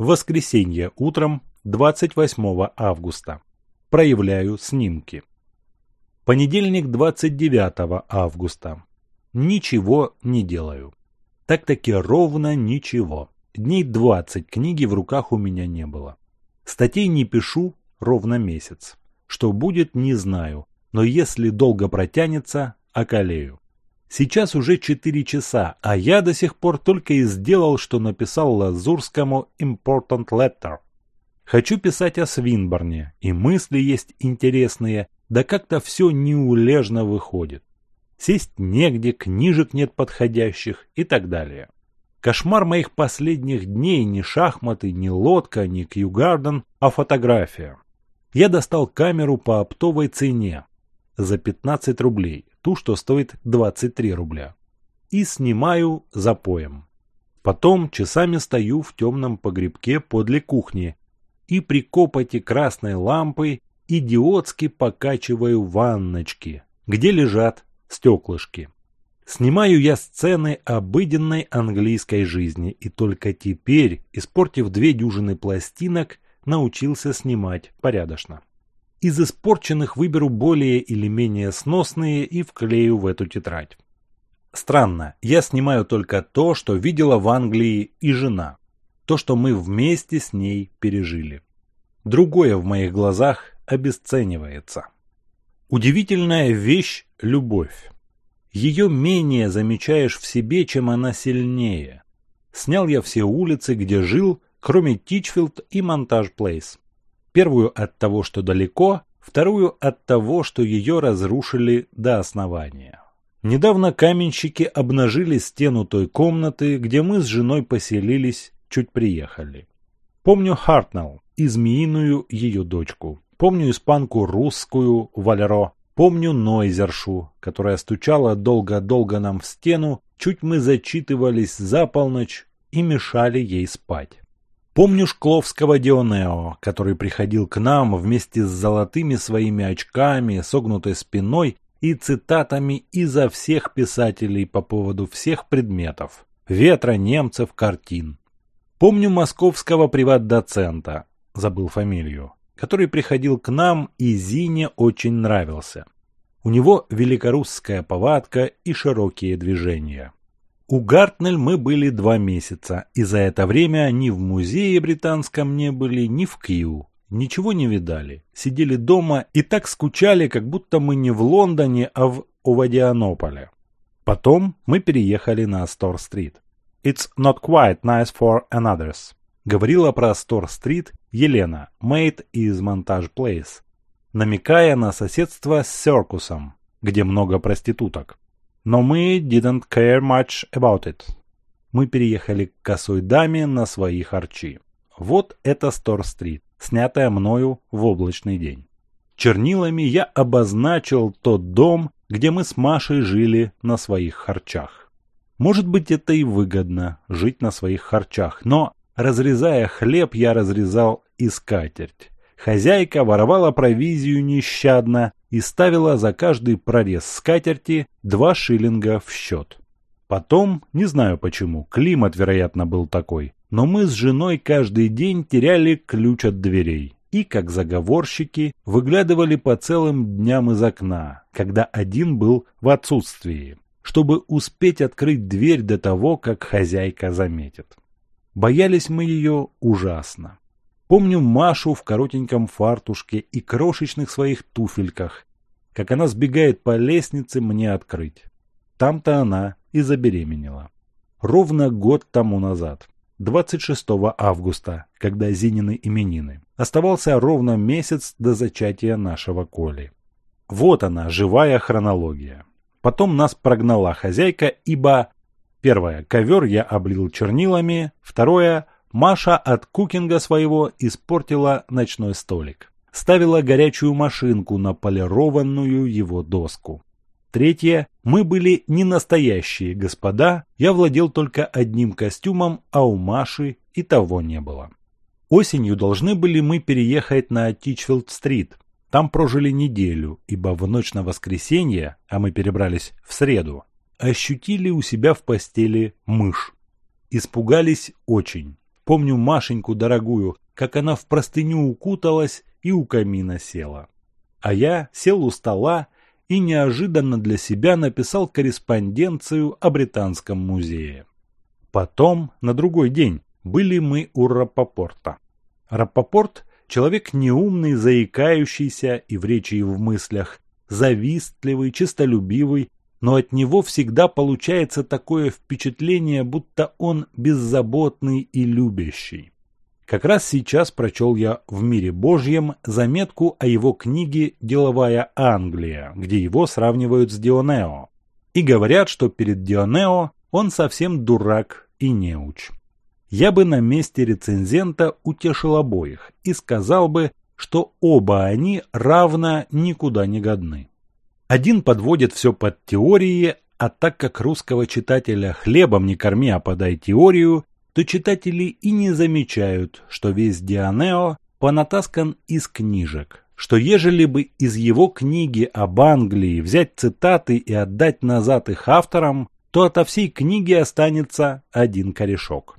воскресенье утром 28 августа. Проявляю снимки. Понедельник 29 августа. Ничего не делаю. Так-таки ровно ничего. Дней 20 книги в руках у меня не было. Статей не пишу ровно месяц. Что будет, не знаю, но если долго протянется, околею. Сейчас уже 4 часа, а я до сих пор только и сделал, что написал Лазурскому «Important Letter». Хочу писать о Свинборне, и мысли есть интересные, да как-то все неулежно выходит. Сесть негде, книжек нет подходящих и так далее. Кошмар моих последних дней не шахматы, не лодка, не Кью Гарден, а фотография. Я достал камеру по оптовой цене за 15 рублей ту, что стоит 23 рубля. И снимаю запоем. Потом часами стою в темном погребке подле кухни и при копоте красной лампой идиотски покачиваю ванночки, где лежат стеклышки. Снимаю я сцены обыденной английской жизни и только теперь, испортив две дюжины пластинок, научился снимать порядочно. Из испорченных выберу более или менее сносные и вклею в эту тетрадь. Странно, я снимаю только то, что видела в Англии и жена. То, что мы вместе с ней пережили. Другое в моих глазах обесценивается. Удивительная вещь – любовь. Ее менее замечаешь в себе, чем она сильнее. Снял я все улицы, где жил, кроме Тичфилд и Монтаж Плейс. Первую от того, что далеко, вторую от того, что ее разрушили до основания. Недавно каменщики обнажили стену той комнаты, где мы с женой поселились, чуть приехали. Помню Хартнелл и змеиную ее дочку. Помню испанку русскую Валеро. Помню Нойзершу, которая стучала долго-долго нам в стену, чуть мы зачитывались за полночь и мешали ей спать. Помню Шкловского Дионео, который приходил к нам вместе с золотыми своими очками, согнутой спиной и цитатами изо всех писателей по поводу всех предметов – ветра, немцев, картин. Помню московского приват-доцента, забыл фамилию, который приходил к нам и Зине очень нравился. У него великорусская повадка и широкие движения. У Гартнель мы были два месяца, и за это время ни в музее британском не были, ни в Кью. Ничего не видали, сидели дома и так скучали, как будто мы не в Лондоне, а в Овадианополе. Потом мы переехали на Астор-стрит. «It's not quite nice for another's», — говорила про Астор-стрит Елена, мейт из Монтаж Плейс, намекая на соседство с Серкусом, где много проституток но мы didn't care much about it. Мы переехали к Косойдаме на свои харчи. Вот это Стор-стрит, снятая мною в облачный день. Чернилами я обозначил тот дом, где мы с Машей жили на своих харчах. Может быть, это и выгодно – жить на своих харчах, но, разрезая хлеб, я разрезал и скатерть. Хозяйка воровала провизию нещадно и ставила за каждый прорез скатерти два шиллинга в счет. Потом, не знаю почему, климат, вероятно, был такой, но мы с женой каждый день теряли ключ от дверей и, как заговорщики, выглядывали по целым дням из окна, когда один был в отсутствии, чтобы успеть открыть дверь до того, как хозяйка заметит. Боялись мы ее ужасно. Помню Машу в коротеньком фартушке и крошечных своих туфельках, как она сбегает по лестнице мне открыть. Там-то она и забеременела. Ровно год тому назад, 26 августа, когда Зинины именины, оставался ровно месяц до зачатия нашего Коли. Вот она, живая хронология. Потом нас прогнала хозяйка, ибо... Первое, ковер я облил чернилами. Второе, Маша от кукинга своего испортила ночной столик. Ставила горячую машинку на полированную его доску. Третье. Мы были не настоящие господа, я владел только одним костюмом, а у Маши и того не было. Осенью должны были мы переехать на Тичфилд-стрит. Там прожили неделю, ибо в ночь на воскресенье, а мы перебрались в среду, ощутили у себя в постели мышь. Испугались очень. Помню Машеньку дорогую, как она в простыню укуталась и у камина села. А я сел у стола и неожиданно для себя написал корреспонденцию о Британском музее. Потом, на другой день, были мы у Рапопорта. Рапопорт – человек неумный, заикающийся и в речи, и в мыслях, завистливый, честолюбивый но от него всегда получается такое впечатление, будто он беззаботный и любящий. Как раз сейчас прочел я в «Мире Божьем» заметку о его книге «Деловая Англия», где его сравнивают с Дионео. И говорят, что перед Дионео он совсем дурак и неуч. Я бы на месте рецензента утешил обоих и сказал бы, что оба они равно никуда не годны. Один подводит все под теории, а так как русского читателя хлебом не корми, а подай теорию, то читатели и не замечают, что весь Дианео понатаскан из книжек, что ежели бы из его книги об Англии взять цитаты и отдать назад их авторам, то ото всей книги останется один корешок.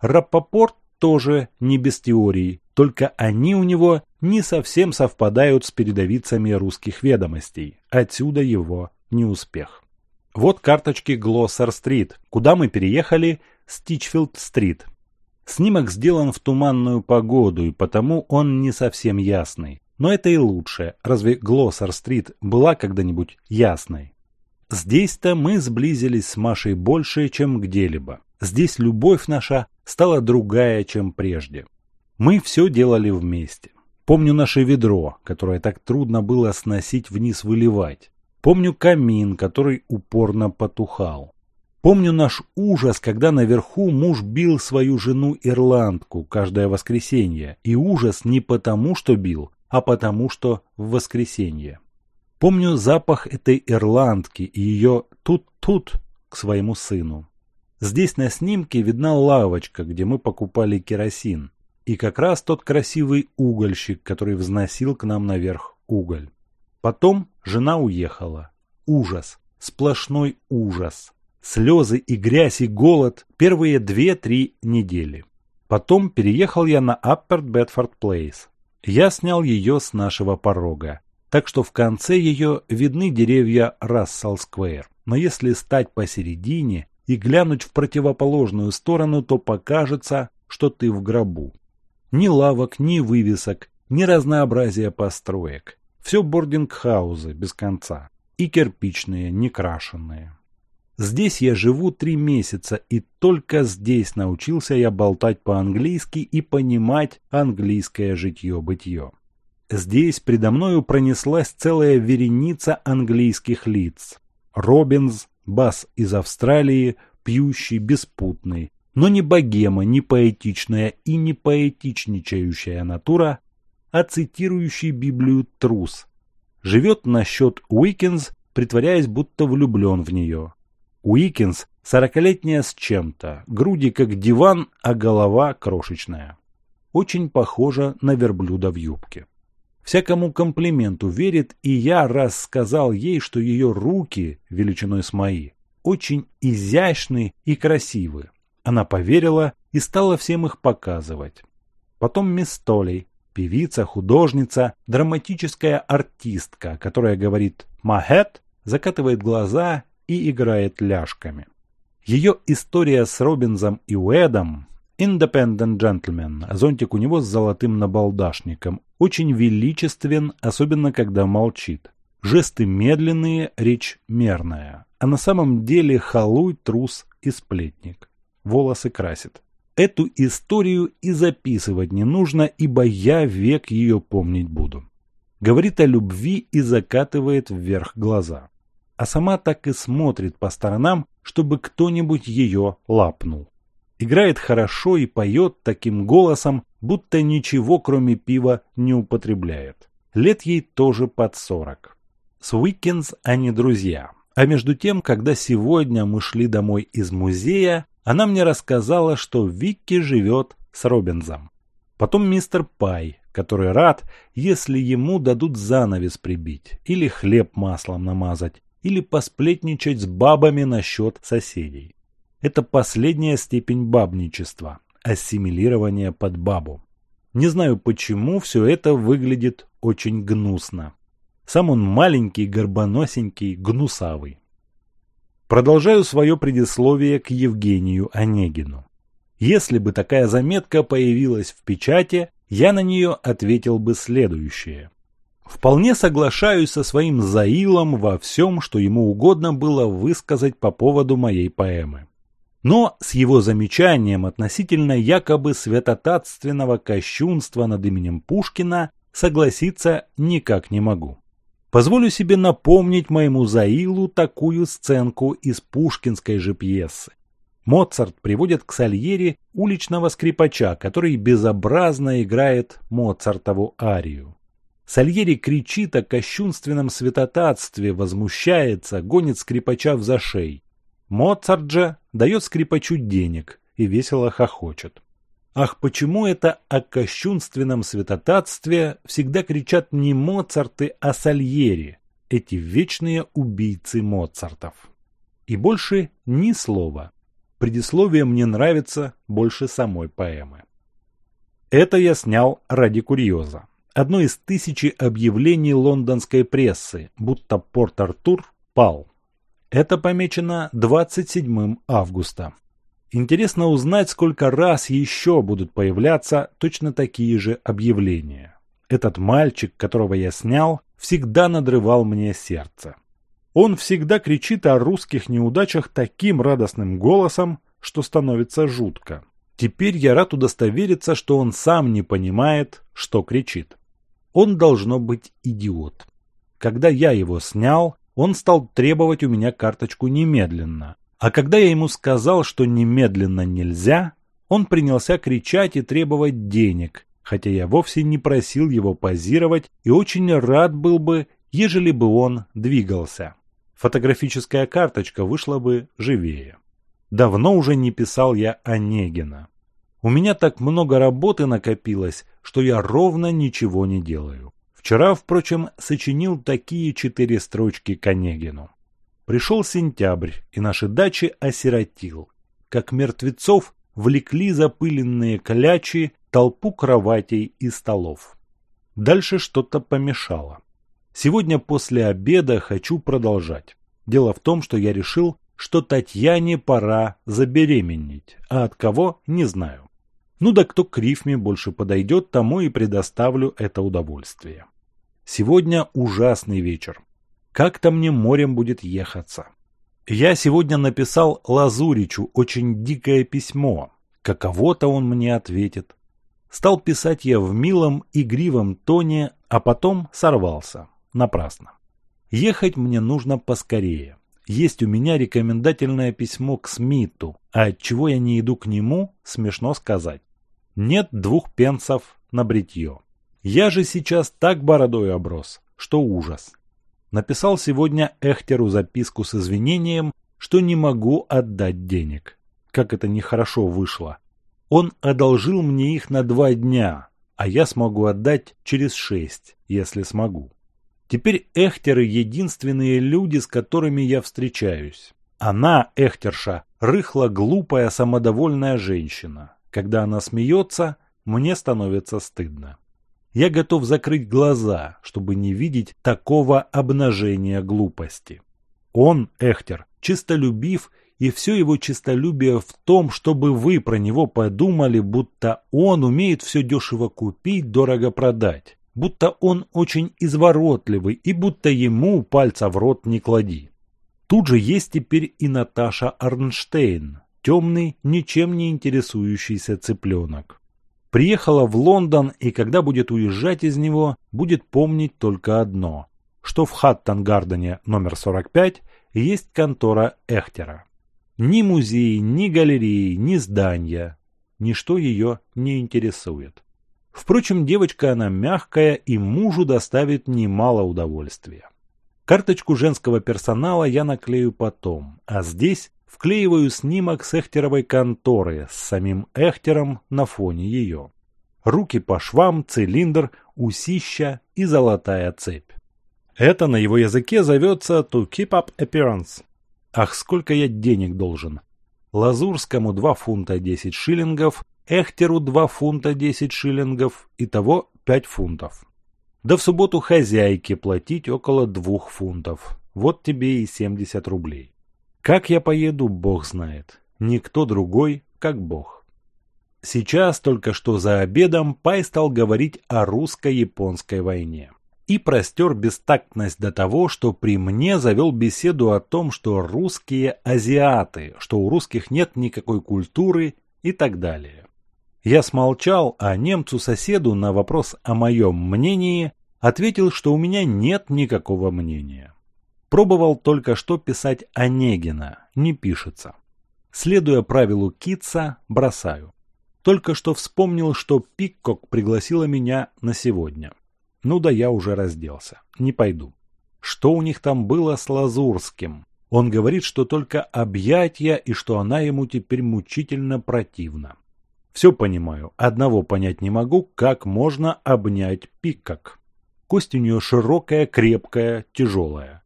Раппопорт тоже не без теории, только они у него не совсем совпадают с передовицами русских ведомостей. Отсюда его неуспех. Вот карточки Глоссер-стрит, куда мы переехали, Стичфилд-стрит. Снимок сделан в туманную погоду, и потому он не совсем ясный. Но это и лучше. Разве Глоссер-стрит была когда-нибудь ясной? Здесь-то мы сблизились с Машей больше, чем где-либо. Здесь любовь наша стала другая, чем прежде. Мы все делали вместе. Помню наше ведро, которое так трудно было сносить вниз выливать. Помню камин, который упорно потухал. Помню наш ужас, когда наверху муж бил свою жену-ирландку каждое воскресенье. И ужас не потому, что бил, а потому, что в воскресенье. Помню запах этой ирландки и ее тут-тут к своему сыну. Здесь на снимке видна лавочка, где мы покупали керосин. И как раз тот красивый угольщик, который взносил к нам наверх уголь. Потом жена уехала. Ужас. Сплошной ужас. Слезы и грязь и голод первые две-три недели. Потом переехал я на Аппер Бетфорд Плейс. Я снял ее с нашего порога. Так что в конце ее видны деревья Рассел Сквер. Но если стать посередине и глянуть в противоположную сторону, то покажется, что ты в гробу ни лавок, ни вывесок, ни разнообразия построек. Все бординг-хаузы без конца. И кирпичные, не крашенные. Здесь я живу три месяца, и только здесь научился я болтать по-английски и понимать английское житье-бытье. Здесь предо мною пронеслась целая вереница английских лиц. Робинс, бас из Австралии, пьющий, беспутный, но не богема, не поэтичная и не поэтичничающая натура, а цитирующий Библию трус. Живет на счет Уикенс, притворяясь, будто влюблен в нее. Уикенс – сорокалетняя с чем-то, груди как диван, а голова крошечная. Очень похожа на верблюда в юбке. Всякому комплименту верит, и я раз сказал ей, что ее руки, величиной с мои, очень изящны и красивы. Она поверила и стала всем их показывать. Потом мисс Толли, певица, художница, драматическая артистка, которая говорит «Махет», закатывает глаза и играет ляжками. Ее история с Робинзом и Уэдом Independent Gentleman, зонтик у него с золотым набалдашником, очень величествен, особенно когда молчит. Жесты медленные, речь мерная. А на самом деле халуй, трус и сплетник волосы красит. Эту историю и записывать не нужно, ибо я век ее помнить буду. Говорит о любви и закатывает вверх глаза. А сама так и смотрит по сторонам, чтобы кто-нибудь ее лапнул. Играет хорошо и поет таким голосом, будто ничего кроме пива не употребляет. Лет ей тоже под сорок. С Уикенс они друзья. А между тем, когда сегодня мы шли домой из музея, она мне рассказала, что Викки живет с Робинзом. Потом мистер Пай, который рад, если ему дадут занавес прибить, или хлеб маслом намазать, или посплетничать с бабами насчет соседей. Это последняя степень бабничества – ассимилирование под бабу. Не знаю почему, все это выглядит очень гнусно. Сам он маленький, горбоносенький, гнусавый. Продолжаю свое предисловие к Евгению Онегину. Если бы такая заметка появилась в печати, я на нее ответил бы следующее. Вполне соглашаюсь со своим Заилом во всем, что ему угодно было высказать по поводу моей поэмы. Но с его замечанием относительно якобы святотатственного кощунства над именем Пушкина согласиться никак не могу. Позволю себе напомнить моему Заилу такую сценку из пушкинской же пьесы. Моцарт приводит к Сальери уличного скрипача, который безобразно играет Моцартову арию. Сальери кричит о кощунственном святотатстве, возмущается, гонит скрипача в зашей. Моцарт же дает скрипачу денег и весело хохочет. Ах почему это о кощунственном святотатстве всегда кричат не Моцарты, а Сальери, эти вечные убийцы Моцартов? И больше ни слова. Предисловие мне нравится больше самой поэмы. Это я снял ради курьеза. Одно из тысячи объявлений лондонской прессы, будто Порт-Артур пал. Это помечено 27 августа. Интересно узнать, сколько раз еще будут появляться точно такие же объявления. Этот мальчик, которого я снял, всегда надрывал мне сердце. Он всегда кричит о русских неудачах таким радостным голосом, что становится жутко. Теперь я рад удостовериться, что он сам не понимает, что кричит. Он должно быть идиот. Когда я его снял, он стал требовать у меня карточку немедленно, а когда я ему сказал, что немедленно нельзя, он принялся кричать и требовать денег, хотя я вовсе не просил его позировать и очень рад был бы, ежели бы он двигался. Фотографическая карточка вышла бы живее. Давно уже не писал я Онегина. У меня так много работы накопилось, что я ровно ничего не делаю. Вчера, впрочем, сочинил такие четыре строчки к Онегину. Пришел сентябрь, и наши дачи осиротил. Как мертвецов влекли запыленные клячи толпу кроватей и столов. Дальше что-то помешало. Сегодня после обеда хочу продолжать. Дело в том, что я решил, что Татьяне пора забеременеть, а от кого – не знаю. Ну да кто к рифме больше подойдет, тому и предоставлю это удовольствие. Сегодня ужасный вечер. Как-то мне морем будет ехаться. Я сегодня написал Лазуричу очень дикое письмо. Каково-то он мне ответит. Стал писать я в милом, игривом тоне, а потом сорвался. Напрасно. Ехать мне нужно поскорее. Есть у меня рекомендательное письмо к Смиту, а от чего я не иду к нему, смешно сказать. Нет двух пенсов на бритье. Я же сейчас так бородой оброс, что ужас написал сегодня Эхтеру записку с извинением, что не могу отдать денег. Как это нехорошо вышло. Он одолжил мне их на два дня, а я смогу отдать через шесть, если смогу. Теперь Эхтеры – единственные люди, с которыми я встречаюсь. Она, Эхтерша, рыхла глупая самодовольная женщина. Когда она смеется, мне становится стыдно. Я готов закрыть глаза, чтобы не видеть такого обнажения глупости. Он, Эхтер, чистолюбив, и все его чистолюбие в том, чтобы вы про него подумали, будто он умеет все дешево купить, дорого продать, будто он очень изворотливый и будто ему пальца в рот не клади. Тут же есть теперь и Наташа Арнштейн, темный, ничем не интересующийся цыпленок приехала в Лондон и когда будет уезжать из него, будет помнить только одно, что в Хаттангардене номер 45 есть контора Эхтера. Ни музей, ни галереи, ни здания, ничто ее не интересует. Впрочем, девочка она мягкая и мужу доставит немало удовольствия. Карточку женского персонала я наклею потом, а здесь Вклеиваю снимок с Эхтеровой конторы с самим Эхтером на фоне ее. Руки по швам, цилиндр, усища и золотая цепь. Это на его языке зовется «to keep up appearance». Ах, сколько я денег должен. Лазурскому 2 фунта 10 шиллингов, Эхтеру 2 фунта 10 шиллингов, итого 5 фунтов. Да в субботу хозяйке платить около 2 фунтов. Вот тебе и 70 рублей. Как я поеду, Бог знает. Никто другой, как Бог. Сейчас только что за обедом Пай стал говорить о русско-японской войне. И простер бестактность до того, что при мне завел беседу о том, что русские азиаты, что у русских нет никакой культуры и так далее. Я смолчал, а немцу-соседу на вопрос о моем мнении ответил, что у меня нет никакого мнения. Пробовал только что писать Онегина, не пишется. Следуя правилу Китца, бросаю. Только что вспомнил, что Пиккок пригласила меня на сегодня. Ну да я уже разделся, не пойду. Что у них там было с Лазурским? Он говорит, что только объятья и что она ему теперь мучительно противна. Все понимаю, одного понять не могу, как можно обнять Пиккок. Кость у нее широкая, крепкая, тяжелая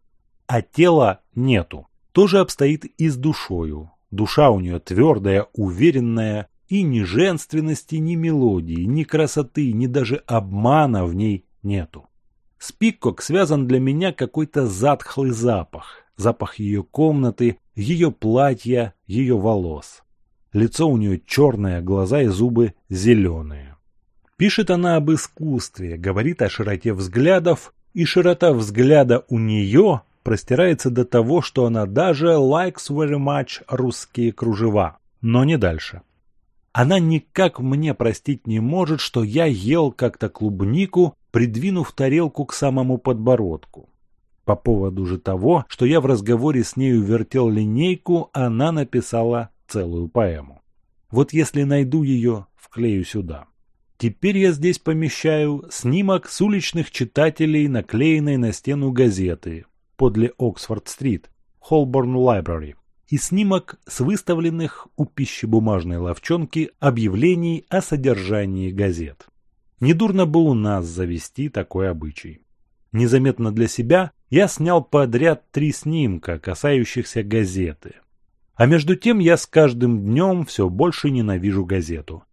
а тела нету. То же обстоит и с душою. Душа у нее твердая, уверенная, и ни женственности, ни мелодии, ни красоты, ни даже обмана в ней нету. С Пиккок связан для меня какой-то затхлый запах. Запах ее комнаты, ее платья, ее волос. Лицо у нее черное, глаза и зубы зеленые. Пишет она об искусстве, говорит о широте взглядов, и широта взгляда у нее простирается до того, что она даже likes very much русские кружева, но не дальше. Она никак мне простить не может, что я ел как-то клубнику, придвинув тарелку к самому подбородку. По поводу же того, что я в разговоре с нею вертел линейку, она написала целую поэму. Вот если найду ее, вклею сюда. Теперь я здесь помещаю снимок с уличных читателей, наклеенной на стену газеты, подле Оксфорд-стрит, Холборн Library, и снимок с выставленных у пищебумажной ловчонки объявлений о содержании газет. Недурно бы у нас завести такой обычай. Незаметно для себя я снял подряд три снимка, касающихся газеты. А между тем я с каждым днем все больше ненавижу газету.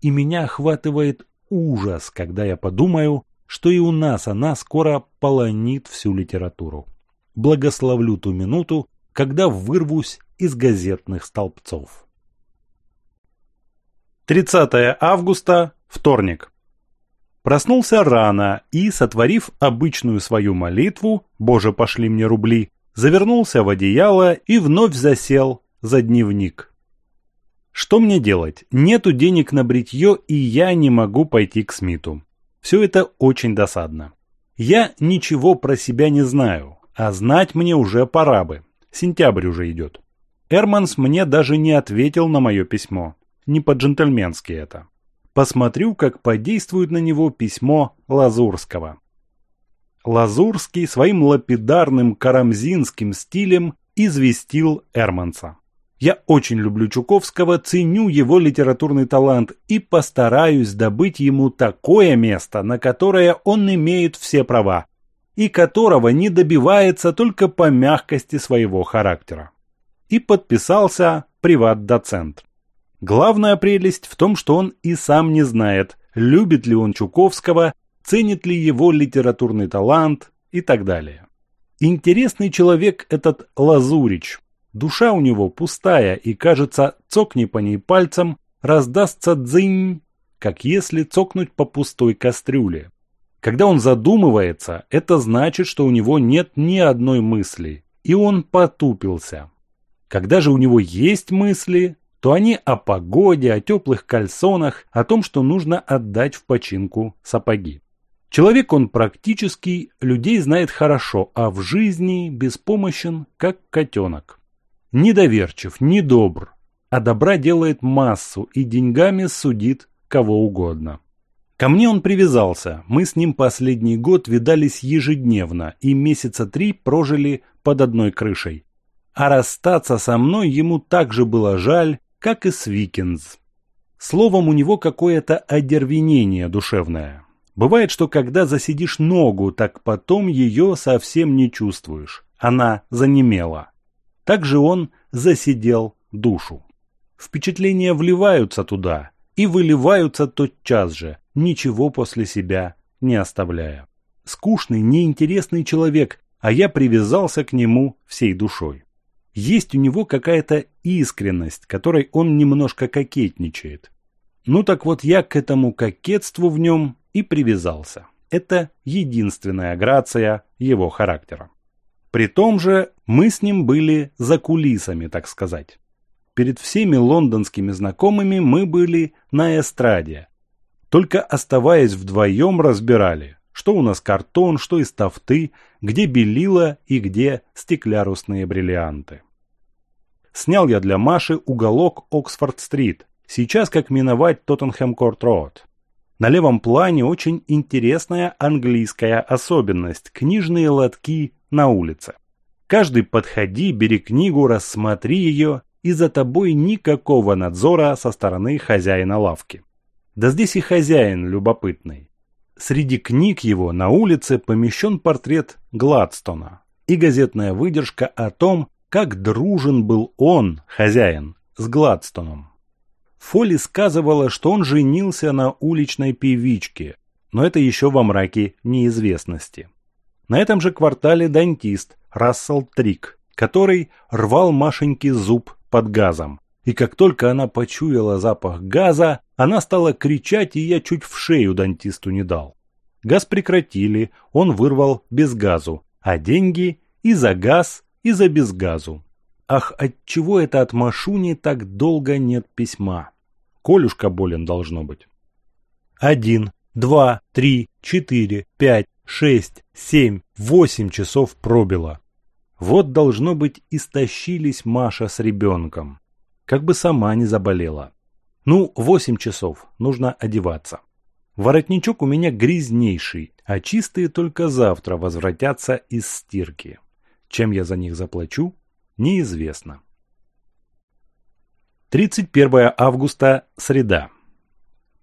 И меня охватывает ужас, когда я подумаю, что и у нас она скоро полонит всю литературу благословлю ту минуту, когда вырвусь из газетных столбцов. 30 августа, вторник. Проснулся рано и, сотворив обычную свою молитву «Боже, пошли мне рубли», завернулся в одеяло и вновь засел за дневник. Что мне делать? Нету денег на бритье, и я не могу пойти к Смиту. Все это очень досадно. Я ничего про себя не знаю. А знать мне уже пора бы. Сентябрь уже идет. Эрманс мне даже не ответил на мое письмо. Не по-джентльменски это. Посмотрю, как подействует на него письмо Лазурского. Лазурский своим лапидарным карамзинским стилем известил Эрманса. Я очень люблю Чуковского, ценю его литературный талант и постараюсь добыть ему такое место, на которое он имеет все права, и которого не добивается только по мягкости своего характера. И подписался приват-доцент. Главная прелесть в том, что он и сам не знает, любит ли он Чуковского, ценит ли его литературный талант и так далее. Интересный человек этот Лазурич. Душа у него пустая и, кажется, цокни по ней пальцем, раздастся дзынь, как если цокнуть по пустой кастрюле. Когда он задумывается, это значит, что у него нет ни одной мысли, и он потупился. Когда же у него есть мысли, то они о погоде, о теплых кальсонах, о том, что нужно отдать в починку сапоги. Человек он практический, людей знает хорошо, а в жизни беспомощен, как котенок. Недоверчив, недобр, а добра делает массу и деньгами судит кого угодно. Ко мне он привязался, мы с ним последний год видались ежедневно и месяца три прожили под одной крышей. А расстаться со мной ему также было жаль, как и с Викинс. Словом, у него какое-то одервенение душевное. Бывает, что когда засидишь ногу, так потом ее совсем не чувствуешь. Она занемела. Так же он засидел душу. Впечатления вливаются туда и выливаются тотчас же, ничего после себя не оставляя. Скучный, неинтересный человек, а я привязался к нему всей душой. Есть у него какая-то искренность, которой он немножко кокетничает. Ну так вот я к этому кокетству в нем и привязался. Это единственная грация его характера. При том же мы с ним были за кулисами, так сказать. Перед всеми лондонскими знакомыми мы были на эстраде, только оставаясь вдвоем разбирали, что у нас картон, что из тафты, где белила и где стеклярусные бриллианты. Снял я для Маши уголок Оксфорд-стрит, сейчас как миновать Тоттенхэм-Корт-Роуд. На левом плане очень интересная английская особенность – книжные лотки на улице. Каждый подходи, бери книгу, рассмотри ее, и за тобой никакого надзора со стороны хозяина лавки. Да здесь и хозяин любопытный. Среди книг его на улице помещен портрет Гладстона и газетная выдержка о том, как дружен был он, хозяин, с Гладстоном. Фолли сказывала, что он женился на уличной певичке, но это еще во мраке неизвестности. На этом же квартале дантист Рассел Трик, который рвал Машеньке зуб под газом. И как только она почуяла запах газа, она стала кричать, и я чуть в шею дантисту не дал. Газ прекратили, он вырвал без газу, а деньги и за газ, и за безгазу. Ах, отчего это от Машуни так долго нет письма? Колюшка болен должно быть. Один, два, три, четыре, пять, шесть, семь, восемь часов пробило. Вот, должно быть, истощились Маша с ребенком. Как бы сама не заболела. Ну, восемь часов, нужно одеваться. Воротничок у меня грязнейший, а чистые только завтра возвратятся из стирки. Чем я за них заплачу, неизвестно. 31 августа, среда.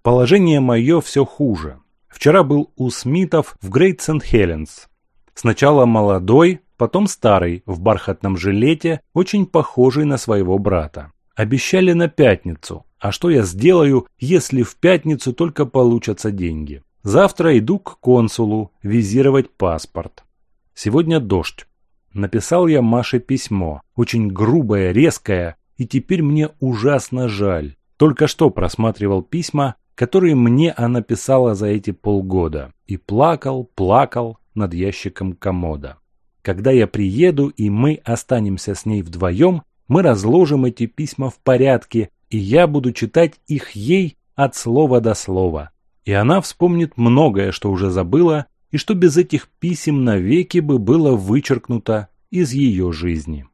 Положение мое все хуже. Вчера был у Смитов в Грейт Сент-Хеленс. Сначала молодой, потом старый, в бархатном жилете, очень похожий на своего брата. Обещали на пятницу. А что я сделаю, если в пятницу только получатся деньги? Завтра иду к консулу визировать паспорт. Сегодня дождь. Написал я Маше письмо, очень грубое, резкое, и теперь мне ужасно жаль. Только что просматривал письма, которые мне она писала за эти полгода, и плакал, плакал над ящиком комода. Когда я приеду и мы останемся с ней вдвоем, мы разложим эти письма в порядке, и я буду читать их ей от слова до слова. И она вспомнит многое, что уже забыла, и что без этих писем навеки бы было вычеркнуто из ее жизни.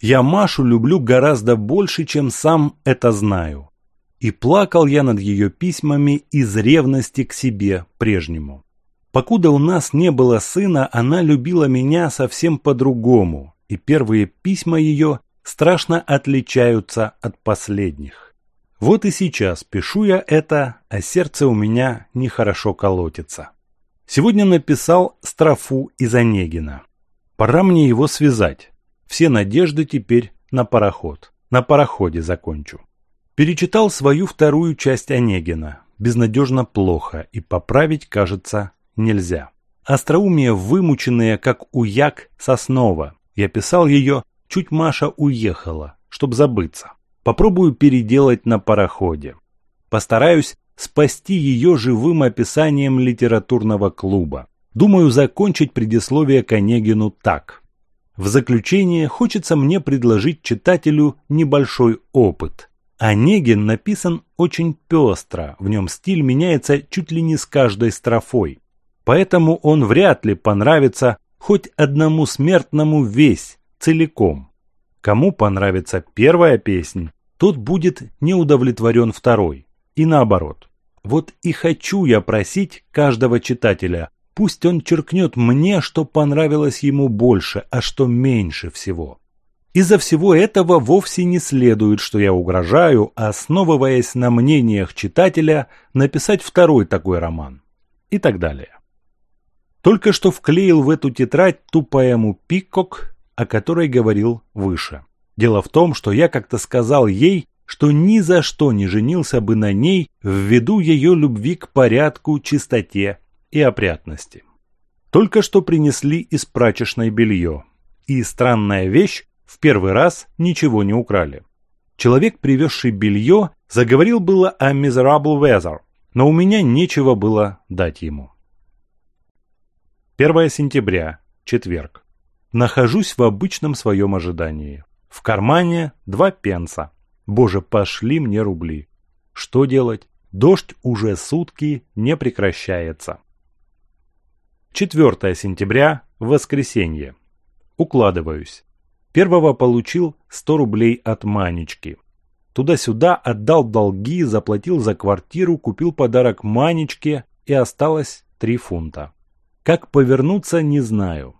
Я Машу люблю гораздо больше, чем сам это знаю. И плакал я над ее письмами из ревности к себе прежнему. Покуда у нас не было сына, она любила меня совсем по-другому, и первые письма ее страшно отличаются от последних. Вот и сейчас, пишу я это, а сердце у меня нехорошо колотится. Сегодня написал строфу из Онегина. Пора мне его связать. Все надежды теперь на пароход. На пароходе закончу. Перечитал свою вторую часть Онегина. Безнадежно плохо, и поправить, кажется, нельзя. Остроумие вымученное, как у уяк Соснова. Я писал ее Чуть Маша уехала, чтобы забыться. Попробую переделать на пароходе. Постараюсь спасти ее живым описанием литературного клуба. Думаю закончить предисловие Конегину так. В заключение хочется мне предложить читателю небольшой опыт. Онегин написан очень пестро, в нем стиль меняется чуть ли не с каждой строфой. Поэтому он вряд ли понравится хоть одному смертному весь, целиком. Кому понравится первая песня, тот будет не удовлетворен второй. И наоборот. Вот и хочу я просить каждого читателя, пусть он черкнет мне, что понравилось ему больше, а что меньше всего. Из-за всего этого вовсе не следует, что я угрожаю, основываясь на мнениях читателя, написать второй такой роман. И так далее. Только что вклеил в эту тетрадь ту поэму «Пикок» о которой говорил выше. Дело в том, что я как-то сказал ей, что ни за что не женился бы на ней ввиду ее любви к порядку, чистоте и опрятности. Только что принесли из прачечной белье. И странная вещь, в первый раз ничего не украли. Человек, привезший белье, заговорил было о miserable weather, но у меня нечего было дать ему. 1 сентября, четверг. Нахожусь в обычном своем ожидании. В кармане два пенса. Боже, пошли мне рубли. Что делать? Дождь уже сутки не прекращается. 4 сентября, воскресенье. Укладываюсь. Первого получил 100 рублей от Манечки. Туда-сюда отдал долги, заплатил за квартиру, купил подарок Манечке и осталось 3 фунта. Как повернуться, не знаю.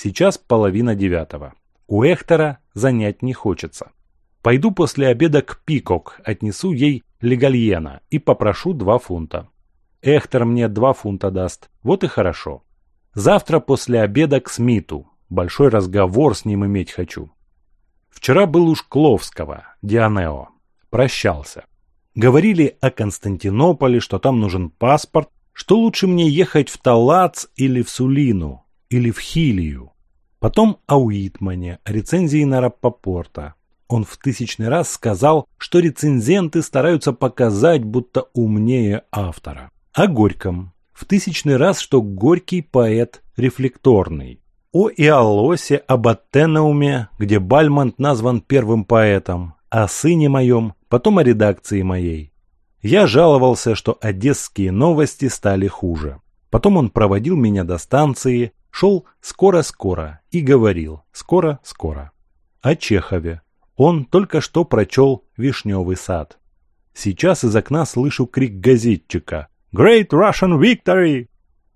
Сейчас половина девятого. У Эхтера занять не хочется. Пойду после обеда к Пикок, отнесу ей легальена и попрошу два фунта. Эхтер мне два фунта даст, вот и хорошо. Завтра после обеда к Смиту. Большой разговор с ним иметь хочу. Вчера был уж Кловского Дианео. Прощался. Говорили о Константинополе, что там нужен паспорт, что лучше мне ехать в Талац или в Сулину, или в Хилию. Потом о Уитмане, о рецензии на Раппопорта. Он в тысячный раз сказал, что рецензенты стараются показать, будто умнее автора. О Горьком. В тысячный раз, что Горький поэт рефлекторный. О Иолосе, об Аттенауме, где Бальмонт назван первым поэтом. О сыне моем, потом о редакции моей. Я жаловался, что одесские новости стали хуже. Потом он проводил меня до станции, Шел скоро-скоро и говорил скоро-скоро. О Чехове. Он только что прочел «Вишневый сад». Сейчас из окна слышу крик газетчика «Great Russian Victory!»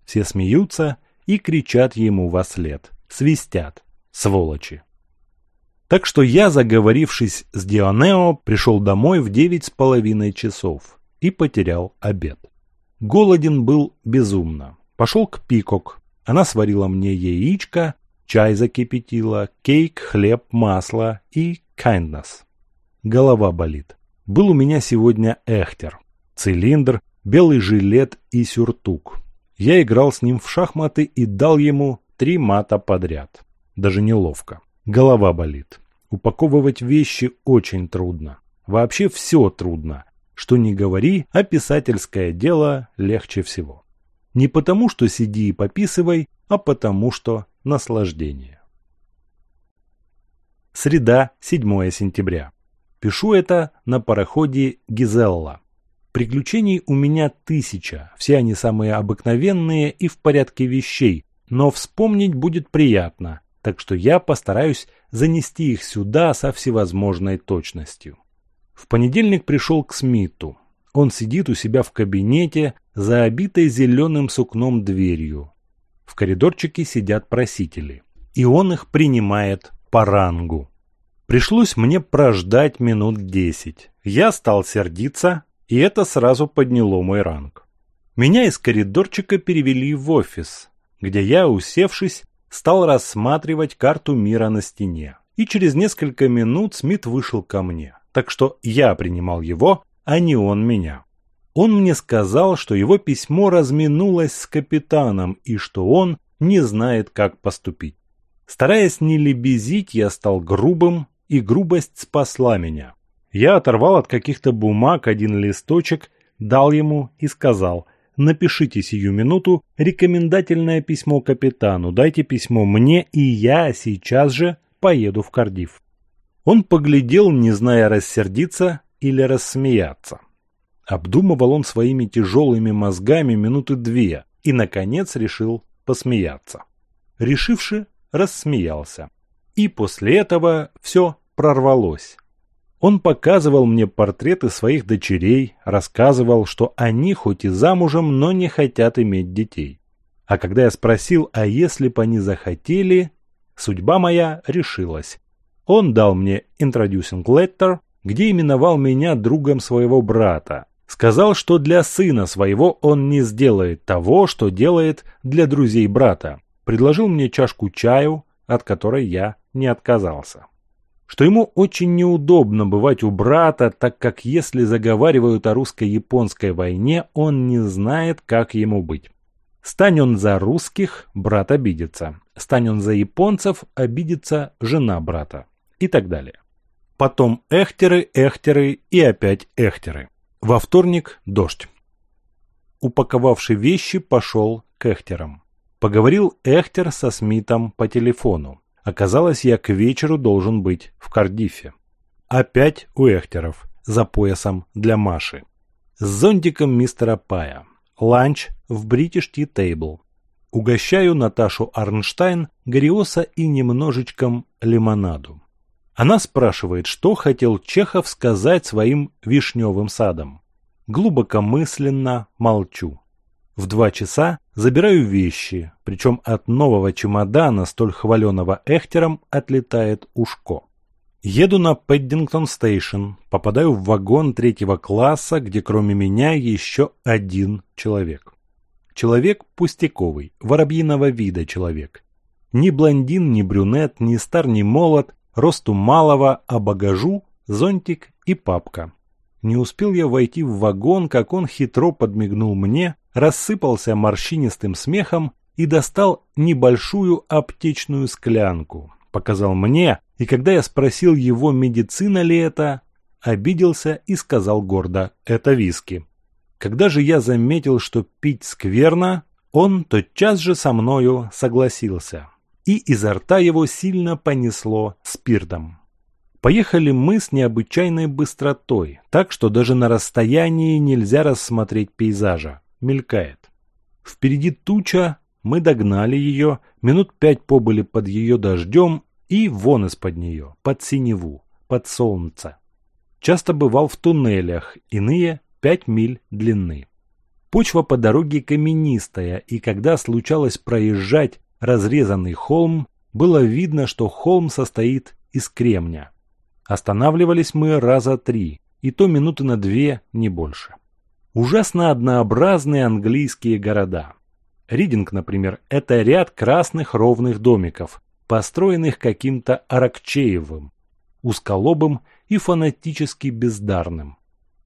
Все смеются и кричат ему во след, свистят, сволочи. Так что я, заговорившись с Дионео, пришел домой в девять с половиной часов и потерял обед. Голоден был безумно. Пошел к Пикок, она сварила мне яичко, чай закипятила, кейк, хлеб, масло и kindness. Голова болит. Был у меня сегодня эхтер, цилиндр, белый жилет и сюртук. Я играл с ним в шахматы и дал ему три мата подряд. Даже неловко. Голова болит. Упаковывать вещи очень трудно. Вообще все трудно. Что не говори, а писательское дело легче всего. Не потому, что сиди и пописывай, а потому, что наслаждение. Среда, 7 сентября. Пишу это на пароходе «Гизелла». Приключений у меня тысяча, все они самые обыкновенные и в порядке вещей, но вспомнить будет приятно, так что я постараюсь занести их сюда со всевозможной точностью. В понедельник пришел к Смиту. Он сидит у себя в кабинете, за обитой зеленым сукном дверью. В коридорчике сидят просители, и он их принимает по рангу. Пришлось мне прождать минут десять. Я стал сердиться, и это сразу подняло мой ранг. Меня из коридорчика перевели в офис, где я, усевшись, стал рассматривать карту мира на стене. И через несколько минут Смит вышел ко мне, так что я принимал его, а не он меня. Он мне сказал, что его письмо разминулось с капитаном и что он не знает, как поступить. Стараясь не лебезить, я стал грубым, и грубость спасла меня. Я оторвал от каких-то бумаг один листочек, дал ему и сказал «Напишите сию минуту рекомендательное письмо капитану, дайте письмо мне, и я сейчас же поеду в Кардив». Он поглядел, не зная рассердиться или рассмеяться. Обдумывал он своими тяжелыми мозгами минуты две и, наконец, решил посмеяться. Решивши, рассмеялся. И после этого все прорвалось. Он показывал мне портреты своих дочерей, рассказывал, что они хоть и замужем, но не хотят иметь детей. А когда я спросил, а если бы они захотели, судьба моя решилась. Он дал мне introducing letter, где именовал меня другом своего брата, сказал, что для сына своего он не сделает того, что делает для друзей брата. Предложил мне чашку чаю, от которой я не отказался. Что ему очень неудобно бывать у брата, так как если заговаривают о русско-японской войне, он не знает, как ему быть. Стань он за русских, брат обидится. Стань он за японцев, обидится жена брата. И так далее. Потом эхтеры, эхтеры и опять эхтеры. Во вторник дождь. Упаковавший вещи, пошел к Эхтерам. Поговорил Эхтер со Смитом по телефону. Оказалось, я к вечеру должен быть в Кардифе. Опять у Эхтеров, за поясом для Маши. С зонтиком мистера Пая. Ланч в British Tea Table. Угощаю Наташу Арнштайн, Гориоса и немножечком лимонаду. Она спрашивает, что хотел Чехов сказать своим вишневым садом. Глубокомысленно молчу. В два часа забираю вещи, причем от нового чемодана, столь хваленого Эхтером, отлетает ушко. Еду на Пэддингтон Стейшн, попадаю в вагон третьего класса, где кроме меня еще один человек. Человек пустяковый, воробьиного вида человек. Ни блондин, ни брюнет, ни стар, ни молод, росту малого, а багажу – зонтик и папка. Не успел я войти в вагон, как он хитро подмигнул мне, рассыпался морщинистым смехом и достал небольшую аптечную склянку. Показал мне, и когда я спросил его, медицина ли это, обиделся и сказал гордо «это виски». Когда же я заметил, что пить скверно, он тотчас же со мною согласился и изо рта его сильно понесло спиртом. Поехали мы с необычайной быстротой, так что даже на расстоянии нельзя рассмотреть пейзажа. Мелькает. Впереди туча, мы догнали ее, минут пять побыли под ее дождем и вон из-под нее, под синеву, под солнце. Часто бывал в туннелях, иные пять миль длины. Почва по дороге каменистая, и когда случалось проезжать разрезанный холм, было видно, что холм состоит из кремня. Останавливались мы раза три, и то минуты на две, не больше. Ужасно однообразные английские города. Ридинг, например, это ряд красных ровных домиков, построенных каким-то Аракчеевым, узколобым и фанатически бездарным.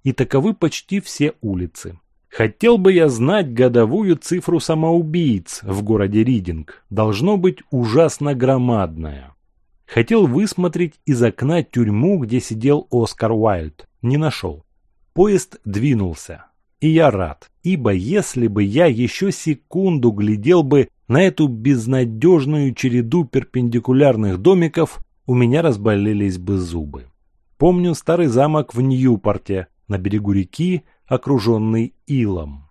И таковы почти все улицы. Хотел бы я знать годовую цифру самоубийц в городе Ридинг. Должно быть ужасно громадная. Хотел высмотреть из окна тюрьму, где сидел Оскар Уайльд. Не нашел. Поезд двинулся. И я рад, ибо если бы я еще секунду глядел бы на эту безнадежную череду перпендикулярных домиков, у меня разболелись бы зубы. Помню старый замок в Ньюпорте, на берегу реки, окруженный илом.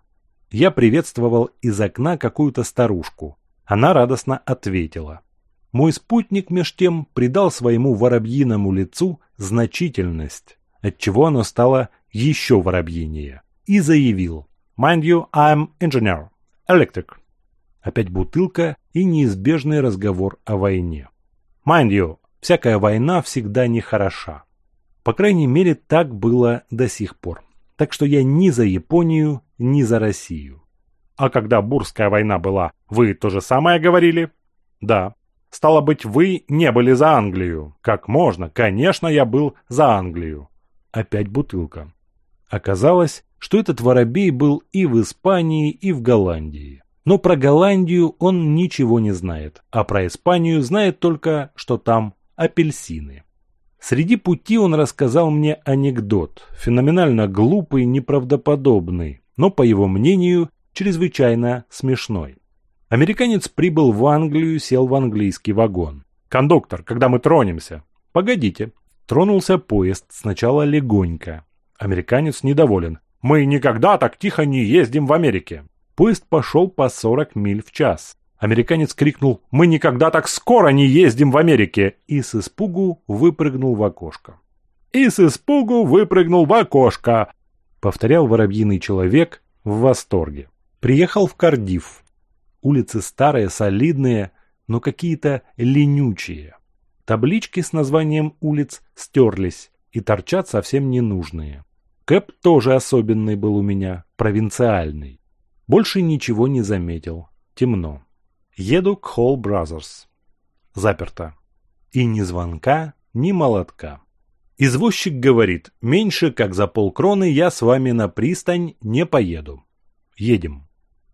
Я приветствовал из окна какую-то старушку. Она радостно ответила. Мой спутник меж тем придал своему воробьиному лицу значительность, отчего оно стало еще воробьинее, и заявил «Mind you, I'm engineer, electric». Опять бутылка и неизбежный разговор о войне. «Mind you, всякая война всегда нехороша». По крайней мере, так было до сих пор. Так что я ни за Японию, ни за Россию. А когда Бурская война была, вы то же самое говорили? Да. Стало быть, вы не были за Англию. Как можно? Конечно, я был за Англию. Опять бутылка. Оказалось, что этот воробей был и в Испании, и в Голландии. Но про Голландию он ничего не знает, а про Испанию знает только, что там апельсины. Среди пути он рассказал мне анекдот, феноменально глупый, неправдоподобный, но, по его мнению, чрезвычайно смешной. Американец прибыл в Англию, сел в английский вагон. «Кондуктор, когда мы тронемся?» «Погодите». Тронулся поезд, сначала легонько. Американец недоволен. «Мы никогда так тихо не ездим в Америке». Поезд пошел по 40 миль в час. Американец крикнул «Мы никогда так скоро не ездим в Америке!» и с испугу выпрыгнул в окошко. «И с испугу выпрыгнул в окошко!» — повторял воробьиный человек в восторге. Приехал в Кардиф. Улицы старые, солидные, но какие-то линючие. Таблички с названием улиц стерлись и торчат совсем ненужные. Кэб тоже особенный был у меня, провинциальный. Больше ничего не заметил. Темно. Еду к Hall Brothers. Заперто. И ни звонка, ни молотка. Извозчик говорит, меньше как за полкроны я с вами на пристань не поеду. Едем.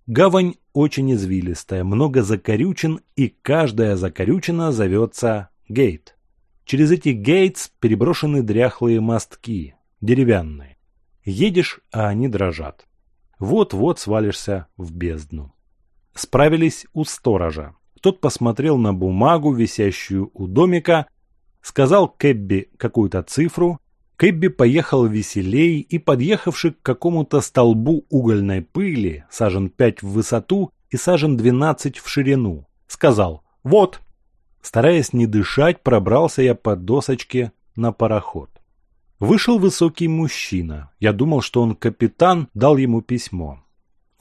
Гавань очень извилистая, много закорючен и каждая закорючина зовется гейт. Через эти гейтс переброшены дряхлые мостки, деревянные. Едешь, а они дрожат. Вот-вот свалишься в бездну справились у сторожа. Тот посмотрел на бумагу, висящую у домика, сказал Кэбби какую-то цифру. Кэбби поехал веселей и, подъехавши к какому-то столбу угольной пыли, сажен пять в высоту и сажен 12 в ширину, сказал «Вот». Стараясь не дышать, пробрался я по досочке на пароход. Вышел высокий мужчина. Я думал, что он капитан, дал ему письмо.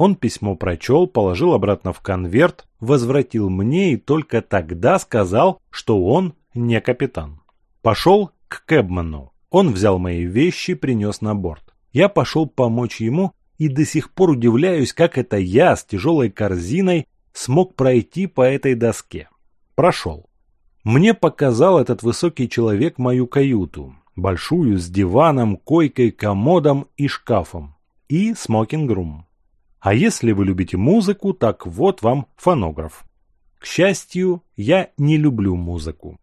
Он письмо прочел, положил обратно в конверт, возвратил мне и только тогда сказал, что он не капитан. Пошел к Кэбману. Он взял мои вещи, принес на борт. Я пошел помочь ему и до сих пор удивляюсь, как это я с тяжелой корзиной смог пройти по этой доске. Прошел. Мне показал этот высокий человек мою каюту, большую, с диваном, койкой, комодом и шкафом, и смокинг-рум. А если вы любите музыку, так вот вам фонограф. К счастью, я не люблю музыку.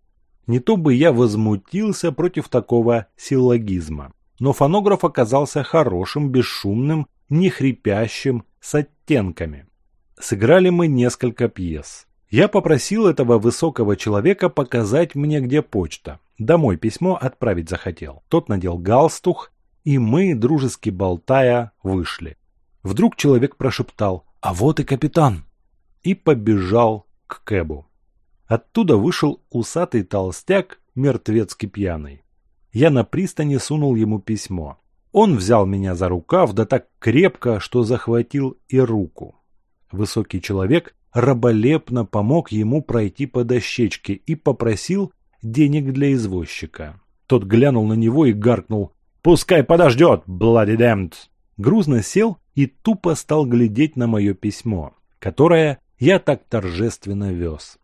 Не то бы я возмутился против такого силлогизма. Но фонограф оказался хорошим, бесшумным, не хрипящим с оттенками. Сыграли мы несколько пьес. Я попросил этого высокого человека показать мне, где почта. Домой письмо отправить захотел. Тот надел галстух, и мы, дружески болтая, вышли. Вдруг человек прошептал «А вот и капитан!» и побежал к Кэбу. Оттуда вышел усатый толстяк, мертвецки пьяный. Я на пристани сунул ему письмо. Он взял меня за рукав, да так крепко, что захватил и руку. Высокий человек раболепно помог ему пройти по дощечке и попросил денег для извозчика. Тот глянул на него и гаркнул «Пускай подождет, bloody damned!» грузно сел и тупо стал глядеть на мое письмо, которое я так торжественно вез.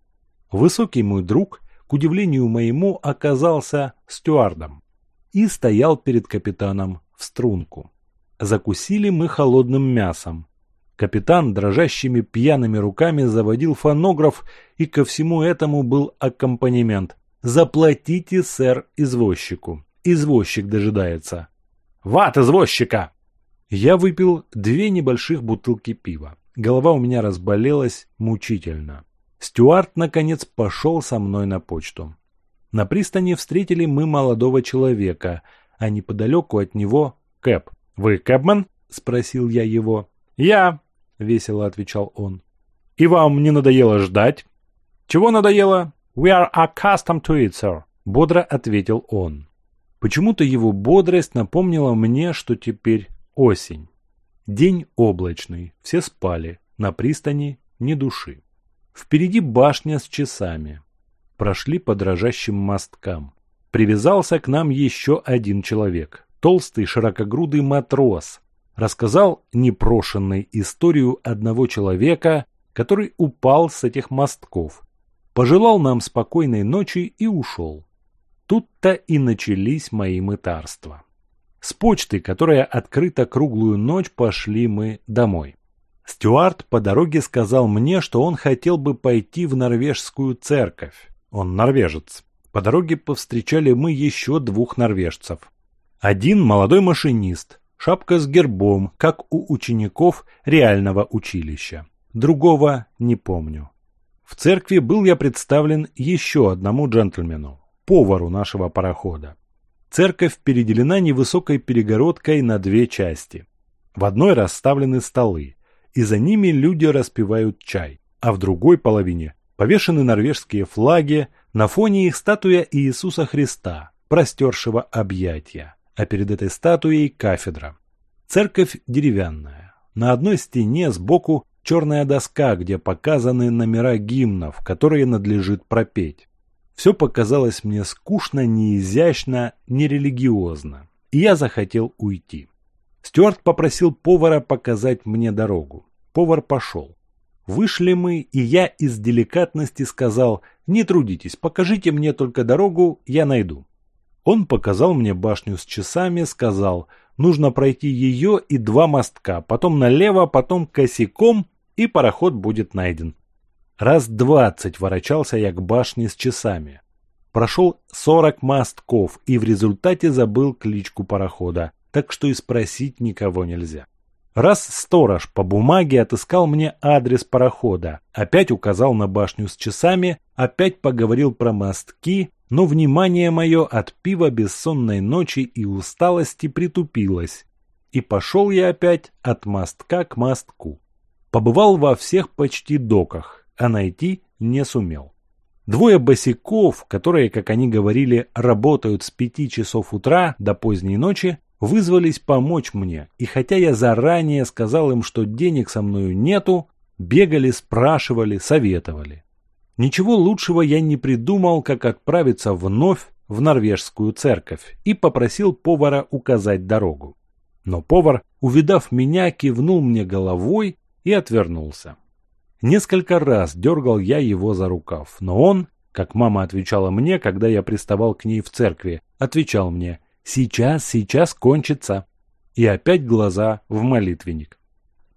Высокий мой друг, к удивлению моему, оказался стюардом и стоял перед капитаном в струнку. Закусили мы холодным мясом. Капитан дрожащими пьяными руками заводил фонограф, и ко всему этому был аккомпанемент. «Заплатите, сэр, извозчику. Извозчик дожидается». «Ват извозчика!» Я выпил две небольших бутылки пива. Голова у меня разболелась мучительно. Стюарт, наконец, пошел со мной на почту. На пристани встретили мы молодого человека, а неподалеку от него Кэп. «Вы Кэбман?» – спросил я его. «Я», – весело отвечал он. «И вам не надоело ждать?» «Чего надоело?» «We are accustomed to it, sir», – бодро ответил он. Почему-то его бодрость напомнила мне, что теперь Осень. День облачный, все спали, на пристани ни души. Впереди башня с часами. Прошли по дрожащим мосткам. Привязался к нам еще один человек, толстый широкогрудый матрос. Рассказал непрошенной историю одного человека, который упал с этих мостков. Пожелал нам спокойной ночи и ушел. Тут-то и начались мои мытарства. С почты, которая открыта круглую ночь, пошли мы домой. Стюарт по дороге сказал мне, что он хотел бы пойти в норвежскую церковь. Он норвежец. По дороге повстречали мы еще двух норвежцев. Один молодой машинист, шапка с гербом, как у учеников реального училища. Другого не помню. В церкви был я представлен еще одному джентльмену, повару нашего парохода. Церковь переделена невысокой перегородкой на две части. В одной расставлены столы, и за ними люди распивают чай, а в другой половине повешены норвежские флаги, на фоне их статуя Иисуса Христа, простершего объятия, а перед этой статуей кафедра. Церковь деревянная. На одной стене сбоку черная доска, где показаны номера гимнов, которые надлежит пропеть. Все показалось мне скучно, неизящно, нерелигиозно, и я захотел уйти. Стюарт попросил повара показать мне дорогу. Повар пошел. Вышли мы, и я из деликатности сказал «Не трудитесь, покажите мне только дорогу, я найду». Он показал мне башню с часами, сказал «Нужно пройти ее и два мостка, потом налево, потом косяком, и пароход будет найден». Раз двадцать ворочался я к башне с часами. Прошел сорок мостков и в результате забыл кличку парохода, так что и спросить никого нельзя. Раз сторож по бумаге отыскал мне адрес парохода, опять указал на башню с часами, опять поговорил про мостки, но внимание мое от пива бессонной ночи и усталости притупилось. И пошел я опять от мостка к мостку. Побывал во всех почти доках а найти не сумел. Двое босиков, которые, как они говорили, работают с пяти часов утра до поздней ночи, вызвались помочь мне, и хотя я заранее сказал им, что денег со мною нету, бегали, спрашивали, советовали. Ничего лучшего я не придумал, как отправиться вновь в норвежскую церковь и попросил повара указать дорогу. Но повар, увидав меня, кивнул мне головой и отвернулся. Несколько раз дергал я его за рукав, но он, как мама отвечала мне, когда я приставал к ней в церкви, отвечал мне «Сейчас, сейчас кончится». И опять глаза в молитвенник.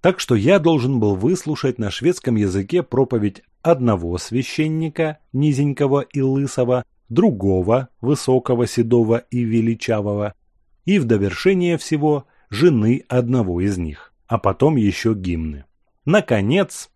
Так что я должен был выслушать на шведском языке проповедь одного священника, низенького и лысого, другого, высокого, седого и величавого, и в довершение всего жены одного из них, а потом еще гимны. Наконец,